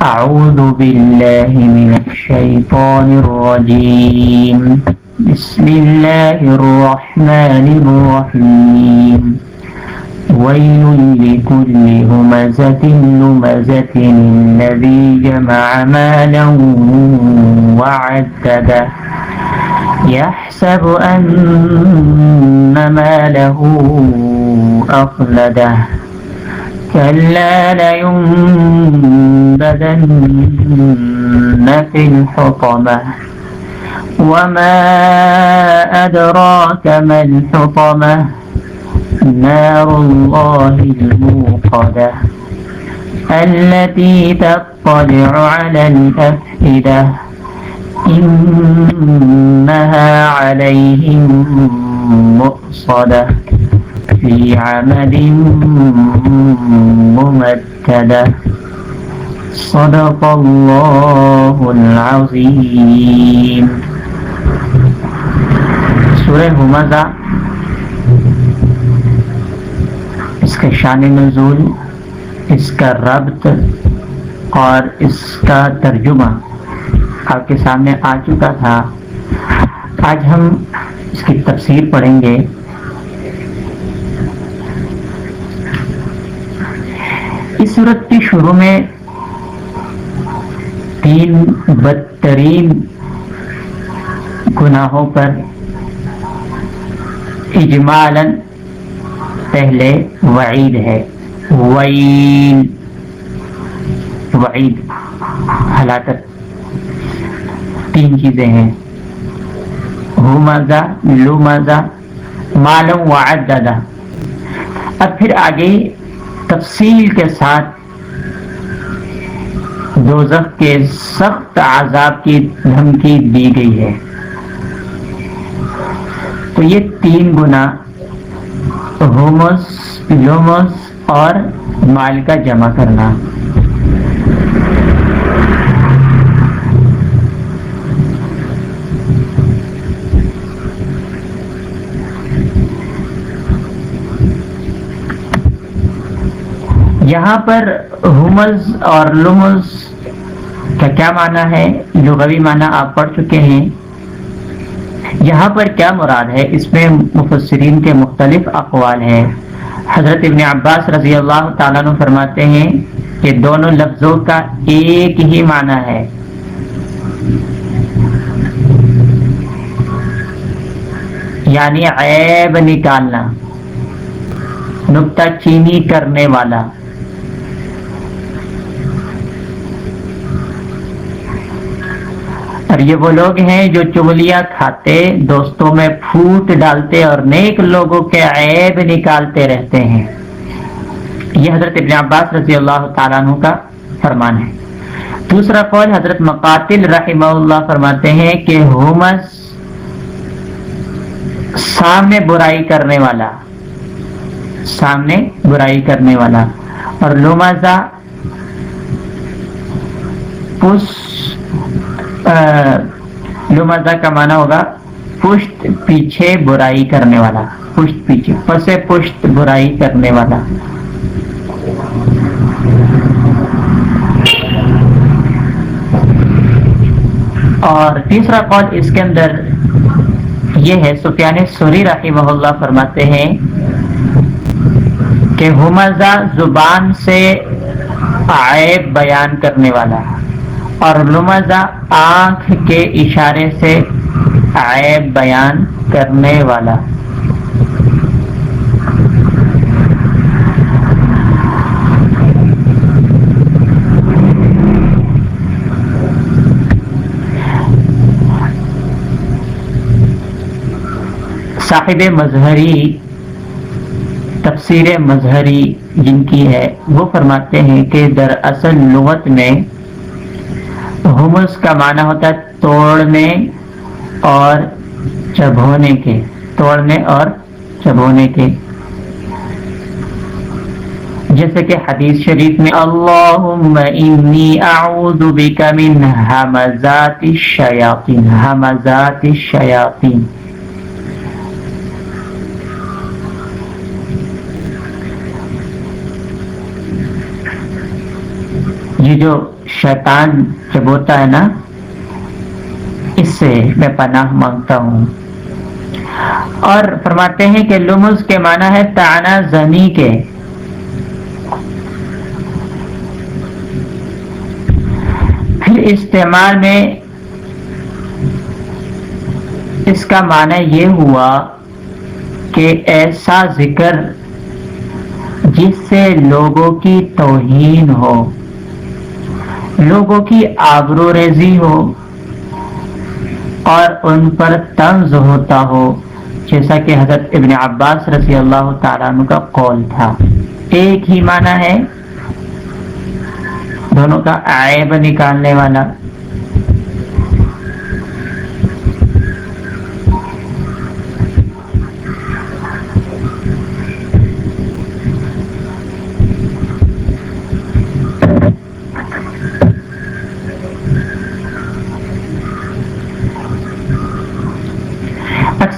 أعوذ بالله من الشيطان الرجيم. بسم الله الرحمن الرحيم. ويل لكل همزة لمزة الذي جمع مالا وعدده. يحسب أن ماله أخلده. كلا لينبذن في الحطمة. وما أدراك ما الحطمة؟ نار الله الموقدة التي تطلع على الأفئدة. إنها عليهم مؤصدة. في عمد ممتدة صدق الله العظيم سورہ ہمزہ اس کا شان نزول، اس کا ربط اور اس کا ترجمہ آپ کے سامنے آ چکا تھا۔ آج ہم اس کی تفسیر پڑھیں گے۔ اس صورت کی شروع میں تین بدترین گناہوں پر اجمالاً پہلے وعید ہے۔ وعید۔ وعید۔ ہلاکت۔ تین چیزیں ہیں۔ ہو مزہ لو مزہ معلوم وعد اب پھر آگے تفصیل کے ساتھ دوزخ کے سخت عذاب کی دھمکی دی گئی ہے۔ تو یہ تین گنا ہومس لومس اور مال کا جمع کرنا۔ یہاں پر ہومز اور لمز کا کیا معنی ہے؟ لغوی معنی آپ پڑھ چکے ہیں۔ یہاں پر کیا مراد ہے؟ اس میں مفسرین کے مختلف اقوال ہیں۔ حضرت ابن عباس رضی اللہ تعالیٰ عنہ فرماتے ہیں کہ دونوں لفظوں کا ایک ہی معنی ہے۔ یعنی عیب نکالنا نکتہ چینی کرنے والا۔ اور یہ وہ لوگ ہیں جو چگلیاں کھاتے، دوستوں میں پھوٹ ڈالتے اور نیک لوگوں کے عیب نکالتے رہتے ہیں۔ یہ حضرت ابن عباس رضی اللہ تعالیٰ عنہ کا فرمان ہے۔ دوسرا قول حضرت مقاتل رحمہ اللہ فرماتے ہیں کہ ہومس سامنے برائی کرنے والا، سامنے برائی کرنے والا۔ اور لومازا لومازا کا معنی ہوگا، پشت پیچھے برائی کرنے والا، پشت پیچھے پسے پشت برائی کرنے والا۔ اور تیسرا قول اس کے اندر یہ ہے، سفیان سوری رحمہ اللہ فرماتے ہیں کہ ہمزہ زبان سے عیب بیان کرنے والا۔ اور لمزہ آنکھ کے اشارے سے عیب بیان کرنے والا۔ صاحب مظہری تفسیر مظہری جن کی ہے، وہ فرماتے ہیں کہ دراصل لغت میں ہومس کا معنی ہوتا ہے توڑنے اور چبھونے کے، توڑنے اور چبھونے کے۔ جیسے کہ حدیث شریف میں، اللہم انی اعوذ بک من حمزات الشیاطین حمزات الشیاطین۔ یہ جو شیطان جب ہوتا ہے نا، اس سے میں پناہ مانگتا ہوں۔ اور فرماتے ہیں کہ لمز کے معنی ہے تانا زنی کے۔ پھر استعمال میں اس کا معنی یہ ہوا کہ ایسا ذکر جس سے لوگوں کی توہین ہو۔ لوگوں کی آبرو ریزی ہو اور ان پر طنز ہوتا ہو، جیسا کہ حضرت ابن عباس رضی اللہ تعالیٰ عنہ کا قول تھا۔ ایک ہی معنی ہے، دونوں کا عیب نکالنے والا۔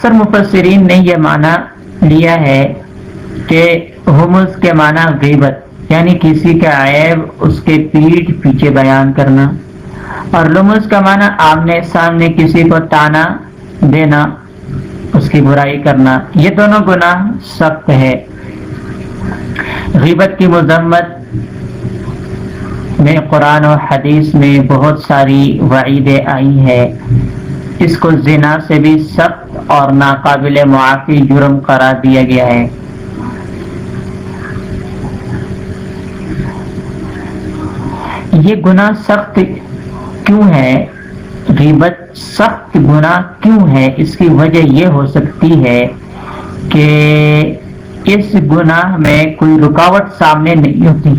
اکثر مفسرین نے یہ معنی لیا ہے کہ ہمس کے معنی غیبت یعنی کسی کا عیب اس کے پیٹ پیچھے بیان کرنا، اور لمس کا معنی آمنے سامنے کسی کو تانا دینا، اس کی برائی کرنا، یہ دونوں گناہ سخت ہے غیبت کی مذمت میں قرآن و حدیث میں بہت ساری وعیدیں آئی ہیں۔ اس کو زنا سے بھی سخت اور ناقابل معافی جرم قرار دیا گیا ہے۔ یہ گناہ سخت کیوں ہے؟ غیبت سخت گناہ کیوں ہے؟ اس کی وجہ یہ ہو سکتی ہے کہ اس گناہ میں کوئی رکاوٹ سامنے نہیں ہوتی۔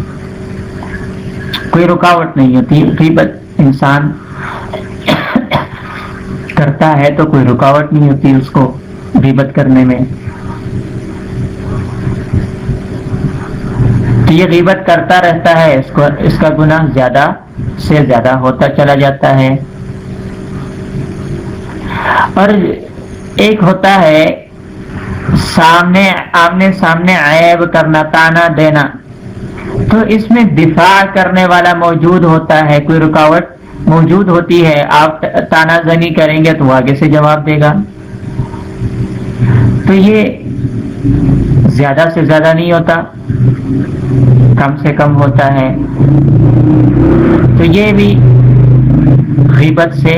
کوئی رکاوٹ نہیں ہوتی۔ غیبت انسان کرتا ہے تو کوئی رکاوٹ نہیں ہوتی اس کو غیبت کرنے میں۔ یہ غیبت کرتا رہتا ہے، اس کو، اس کا گناہ زیادہ سے زیادہ ہوتا چلا جاتا ہے۔ اور ایک ہوتا ہے، سامنے، آمنے سامنے عیب کرنا، تانا دینا۔ تو اس میں دفاع کرنے والا موجود ہوتا ہے، کوئی رکاوٹ موجود ہوتی ہے، آپ تانا زنی کریں گے تو وہ آگے سے جواب دے گا۔ تو یہ زیادہ سے زیادہ نہیں ہوتا، کم سے کم ہوتا ہے۔ تو یہ بھی غیبت سے،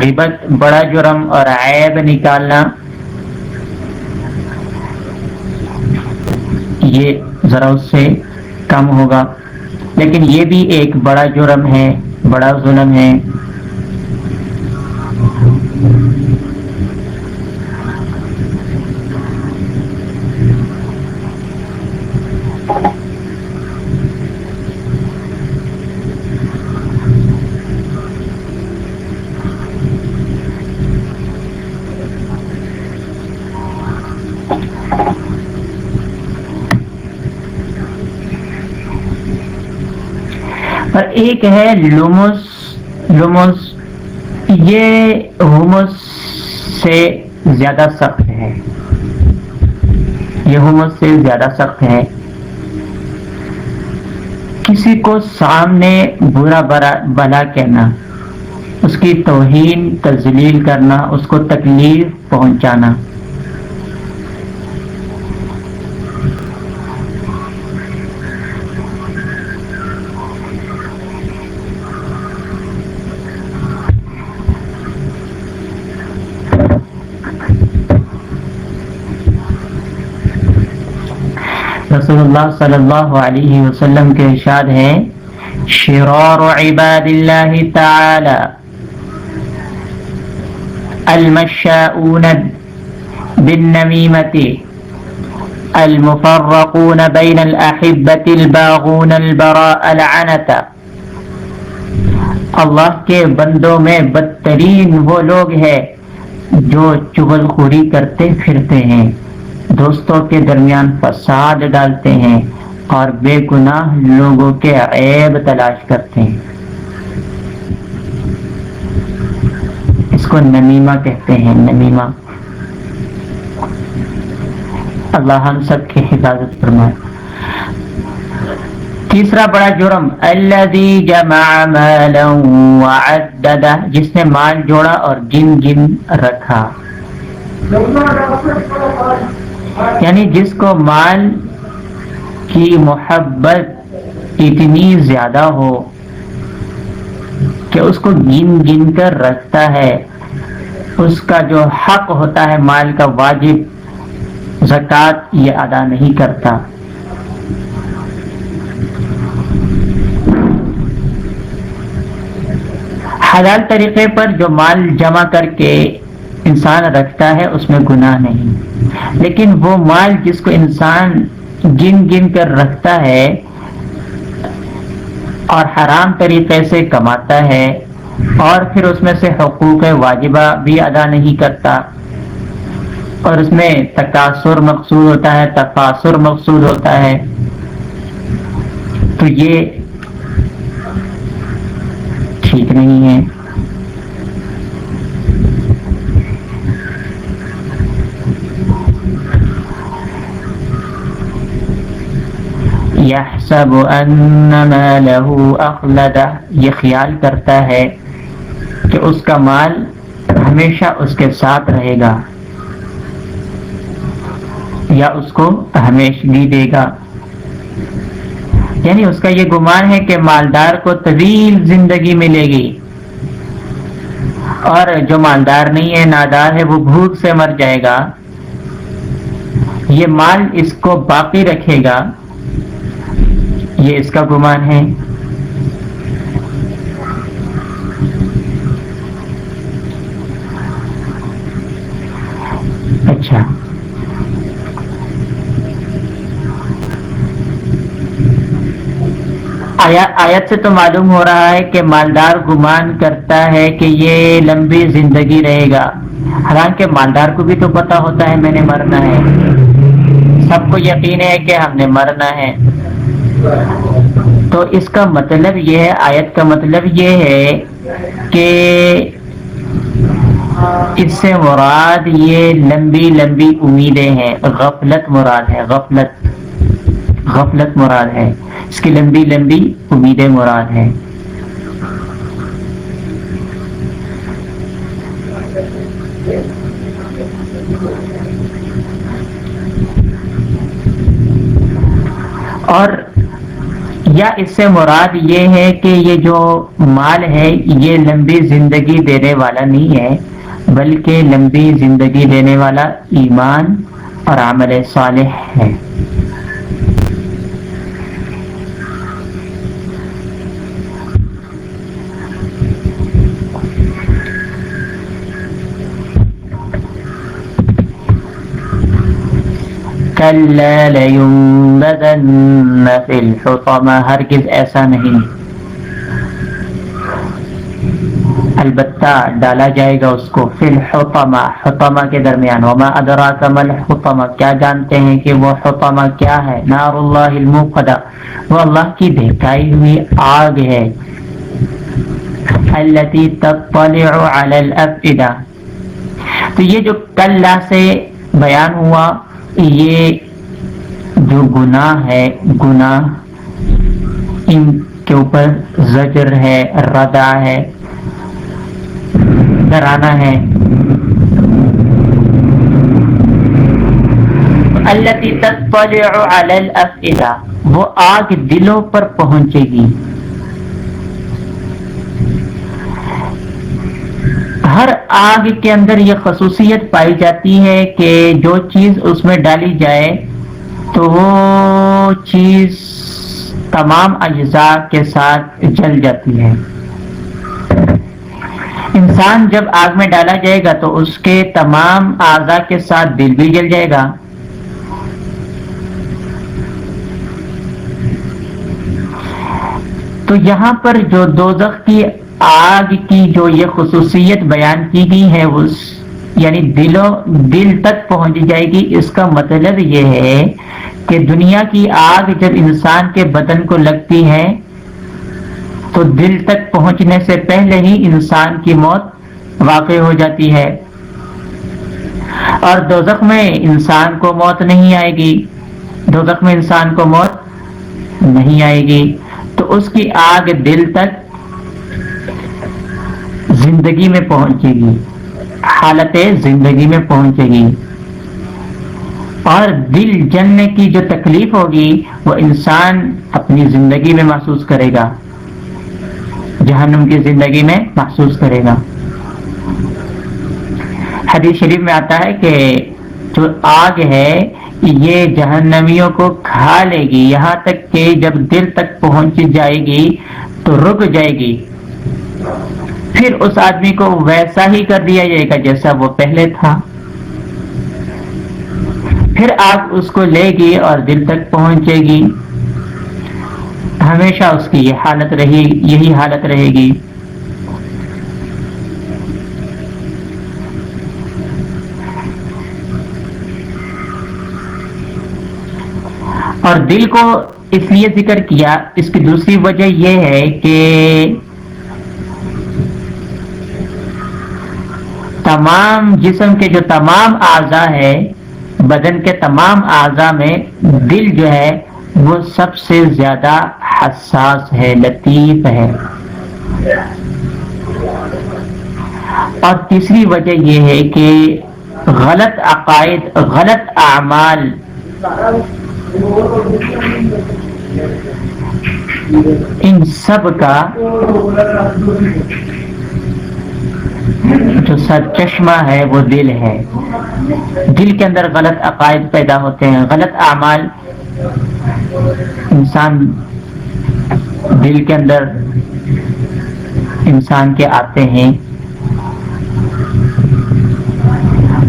غیبت بڑا جرم اور عیب نکالنا۔ یہ ذرا اس سے کم ہوگا۔ لیکن یہ بھی ایک بڑا جرم ہے بڑا ظلم ہے۔ اور ایک ہے لومس لومس یہ ہومس سے زیادہ سخت ہے۔ یہ ہومس سے زیادہ سخت ہے۔ کسی کو سامنے برا برا بلا کہنا، اس کی توہین تزلیل کرنا، اس کو تکلیف پہنچانا۔ رسول اللہ صلی اللہ علیہ وسلم کے ارشاد ہے شرار عباد اللہ تعالی، المشاؤون بالنميمة المفرقون بين الأحبة الباغون البراء العنة اللہ کے بندوں میں بدترین وہ لوگ ہیں جو چغل خوری کرتے پھرتے ہیں۔ دوستوں کے درمیان فساد ڈالتے ہیں اور بے گناہ لوگوں کے عیب تلاش کرتے ہیں۔ اس کو نمیمہ کہتے ہیں، نمیمہ۔ اللہ ہم سب کی حفاظت فرمائے۔ تیسرا بڑا جرم الذي جمع مالا وعدده جس نے مال جوڑا اور گن گن رکھا۔ یعنی جس کو مال کی محبت اتنی زیادہ ہو کہ اس کو گن گن کر رکھتا ہے، اس کا جو حق ہوتا ہے مال کا واجب، زکوٰۃ یہ ادا نہیں کرتا۔ حلال طریقے پر جو مال جمع کر کے انسان رکھتا ہے، اس میں گناہ نہیں۔ لیکن وہ مال جس کو انسان گن گن کر رکھتا ہے اور حرام طریقے سے کماتا ہے اور پھر اس میں سے حقوق واجبہ بھی ادا نہیں کرتا اور اس میں تقاصر مقصود ہوتا ہے تقاصر مقصود ہوتا ہے۔ تو یہ ٹھیک نہیں ہے۔ يحسب ان ماله اخلده یہ خیال کرتا ہے کہ اس کا مال ہمیشہ اس کے ساتھ رہے گا، یا اس کو ہمیشگی دے گا۔ یعنی اس کا یہ گمان ہے کہ مالدار کو طویل زندگی ملے گی اور جو مالدار نہیں ہے، نادار ہے، وہ بھوک سے مر جائے گا۔ یہ مال اس کو باقی رکھے گا۔ یہ اس کا گمان ہے۔ اچھا۔ آیت سے تو معلوم ہو رہا ہے کہ مالدار گمان کرتا ہے کہ یہ لمبی زندگی رہے گا۔ حالانکہ مالدار کو بھی تو پتا ہوتا ہے میں نے مرنا ہے۔ سب کو یقین ہے کہ ہم نے مرنا ہے۔ تو اس کا مطلب یہ ہے، آیت کا مطلب یہ ہے کہ اس سے مراد یہ لمبی لمبی امیدیں ہیں۔ غفلت مراد ہے، غفلت غفلت مراد ہے۔ اس کی لمبی لمبی امیدیں مراد ہیں۔ اور یا اس سے مراد یہ ہے کہ یہ جو مال ہے، یہ لمبی زندگی دینے والا نہیں ہے، بلکہ لمبی زندگی دینے والا ایمان اور عمل صالح ہے۔ كلا لينبذن في الحطمة ہرگز ایسا نہیں۔ البتہ ڈالا جائے گا اس کو فی الحطمہ، حطمہ کے درمیان۔ وما ادراک مل حطمہ کیا جانتے ہیں کہ وہ حطمہ کیا ہے؟ نار اللہ الموقدہ۔ وہ اللہ کی دہکائی ہوئی آگ ہے۔ التي تطلع على الافئدہ تو یہ جو کل سے بیان ہوا یہ جو گناہ ہے، گناہ ان کے اوپر زجر ہے ردا ہے، ڈرانا ہے۔ اللہ وہ آگ دلوں پر پہنچے گی۔ ہر آگ کے اندر یہ خصوصیت پائی جاتی ہے کہ جو چیز اس میں ڈالی جائے تو وہ چیز تمام اجزاء کے ساتھ جل جاتی ہے۔ انسان جب آگ میں ڈالا جائے گا تو اس کے تمام اعضاء کے ساتھ دل بھی جل جائے گا۔ تو یہاں پر جو دوزخ کی آگ کی جو یہ خصوصیت بیان کی گئی ہے اس یعنی دلوں دل تک پہنچ جائے گی۔ اس کا مطلب یہ ہے کہ دنیا کی آگ جب انسان کے بدن کو لگتی ہے، تو دل تک پہنچنے سے پہلے ہی انسان کی موت واقع ہو جاتی ہے۔ اور دوزخ میں انسان کو موت نہیں آئے گی۔ دوزخ میں انسان کو موت نہیں آئے گی۔ تو اس کی آگ دل تک زندگی میں پہنچے گی۔ حالت زندگی میں پہنچے گی۔ اور دل جلنے کی جو تکلیف ہوگی، وہ انسان اپنی زندگی میں محسوس کرے گا۔ جہنم کی زندگی میں محسوس کرے گا۔ حدیث شریف میں آتا ہے کہ جو آگ ہے، یہ جہنمیوں کو کھا لے گی۔ یہاں تک کہ جب دل تک پہنچ جائے گی تو رک جائے گی۔ پھر اس آدمی کو ویسا ہی کر دیا جائے گا جیسا وہ پہلے تھا۔ پھر آگ اس کو لے گی اور دل تک پہنچے گی۔ ہمیشہ اس کی یہ حالت رہی، یہی حالت رہے گی۔ اور دل کو اس لیے ذکر کیا، اس کی دوسری وجہ یہ ہے کہ تمام جسم کے جو تمام اعضا ہے، بدن کے تمام اعضا میں دل جو ہے، وہ سب سے زیادہ حساس ہے، لطیف ہے۔ اور تیسری وجہ یہ ہے کہ غلط عقائد، غلط اعمال۔ ان سب کا جو سر چشمہ ہے، وہ دل ہے۔ دل کے اندر غلط عقائد پیدا ہوتے ہیں، غلط اعمال۔ انسان دل کے اندر انسان کے آتے ہیں۔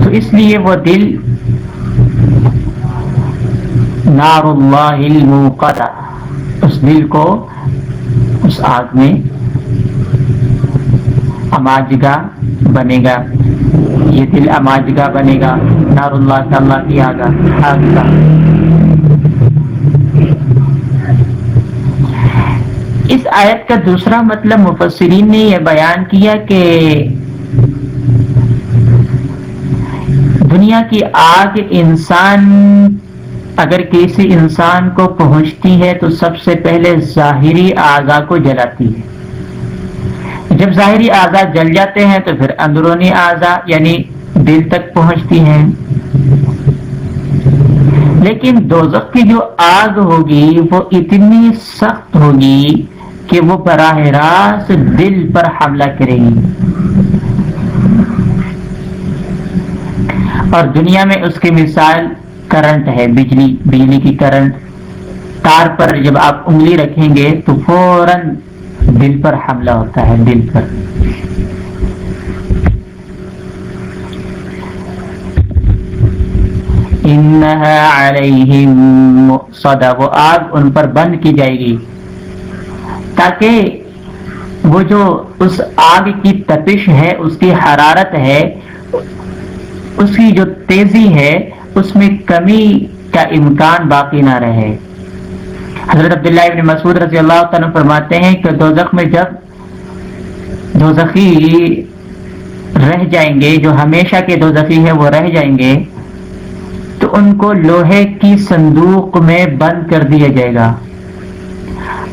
تو اس لیے وہ دل نار اللہ الموقدہ، اس دل کو اس آگ میں اماجگا بنے گا۔ یہ دل اماجگا بنے گا۔ نار اللہ تعالیٰ کی آگا آگ کا اس آیت کا دوسرا مطلب مفسرین نے یہ بیان کیا کہ دنیا کی آگ انسان اگر کسی انسان کو پہنچتی ہے تو سب سے پہلے ظاہری اعضا کو جلاتی ہے۔ جب ظاہری اعضا جل جاتے ہیں تو پھر اندرونی اعضا یعنی دل تک پہنچتی ہیں۔ لیکن دوزخ کی جو آگ ہوگی وہ اتنی سخت ہوگی کہ وہ براہ راست دل پر حملہ کرے گی۔ اور دنیا میں اس کی مثال کرنٹ ہے، بجلی بجلی کی کرنٹ۔ تار پر جب آپ انگلی رکھیں گے تو فوراً دل پر حملہ ہوتا ہے، دل پر۔ سودا وہ آگ ان پر بند کی جائے گی تاکہ وہ جو اس آگ کی تپش ہے، اس کی حرارت ہے، اس کی جو تیزی ہے، اس میں کمی کا امکان باقی نہ رہے۔ حضرت عبداللہ ابن مسعود رضی اللہ تعالیٰ فرماتے ہیں کہ دوزخ میں جب دوزخی رہ جائیں گے، جو ہمیشہ کے دوزخی ہے وہ رہ جائیں گے، تو ان کو لوہے کی صندوق میں بند کر دیا جائے گا۔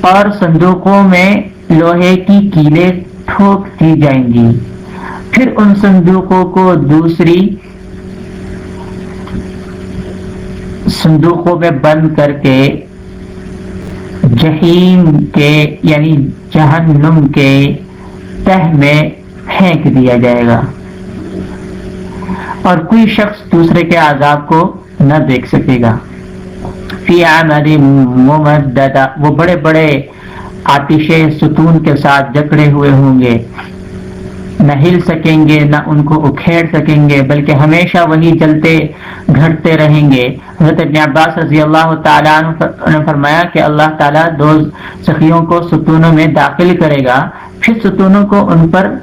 اور صندوقوں میں لوہے کی کیلے ٹھوک دی جائیں گی۔ پھر ان صندوقوں کو دوسری صندوقوں میں بند کر کے جہیم کے یعنی جہنم کے تہ میں پھینک دیا جائے گا۔ اور کوئی شخص دوسرے کے عذاب کو نہ دیکھ سکے گا۔ فی ممددہ، وہ بڑے بڑے آتش ستون کے ساتھ جکڑے ہوئے ہوں گے۔ نہ ہل سکیں گے، نہ ان کو اکھیڑ سکیں گے، بلکہ ہمیشہ وہی جلتے گھٹتے رہیں گے۔ حضرت ابن عباس رضی اللہ تعالیٰ نے فرمایا کہ اللہ تعالیٰ دو سخیوں کو ستونوں میں داخل کرے گا، پھر ستونوں کو ان پر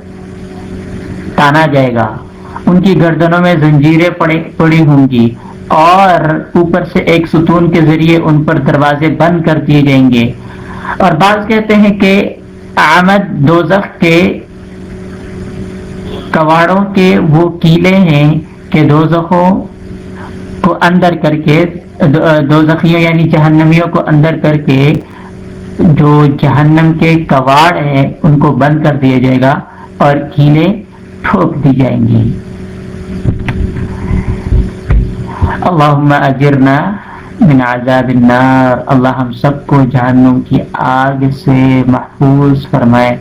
تانا جائے گا۔ ان کی گردنوں میں زنجیریں پڑی ہوں گی اور اوپر سے ایک ستون کے ذریعے ان پر دروازے بند کر دیے جائیں گے۔ اور بعض کہتے ہیں کہ آمد دوزخ کے کواڑوں کے وہ کیلے ہیں کہ دوزخوں کو اندر کر کے دو زخیوں یعنی جہنمیوں کو اندر کر کے جو جہنم کے کواڑ ہیں، ان کو بند کر دیا جائے گا اور کیلیں ٹھوک دی جائیں گی۔ اللہم اجرنا من عذاب النار۔ اللہ ہم سب کو جہنم کی آگ سے محفوظ فرمائے۔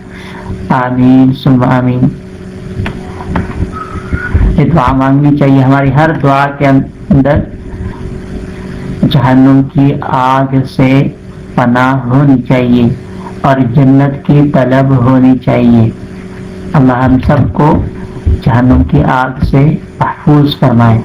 آمین سم آمین۔ سے دعا مانگنی چاہیے۔ ہماری ہر دعا کے اندر جہنم کی آگ سے پناہ ہونی چاہیے اور جنت کی طلب ہونی چاہیے۔ اللہ ہم سب کو جہنم کی آگ سے محفوظ فرمائے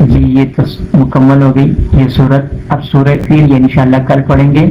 جی یہ تو مکمل ہو گئی یہ صورت اب سورہ پھر یہ یعنی انشاءاللہ کل پڑھیں گے۔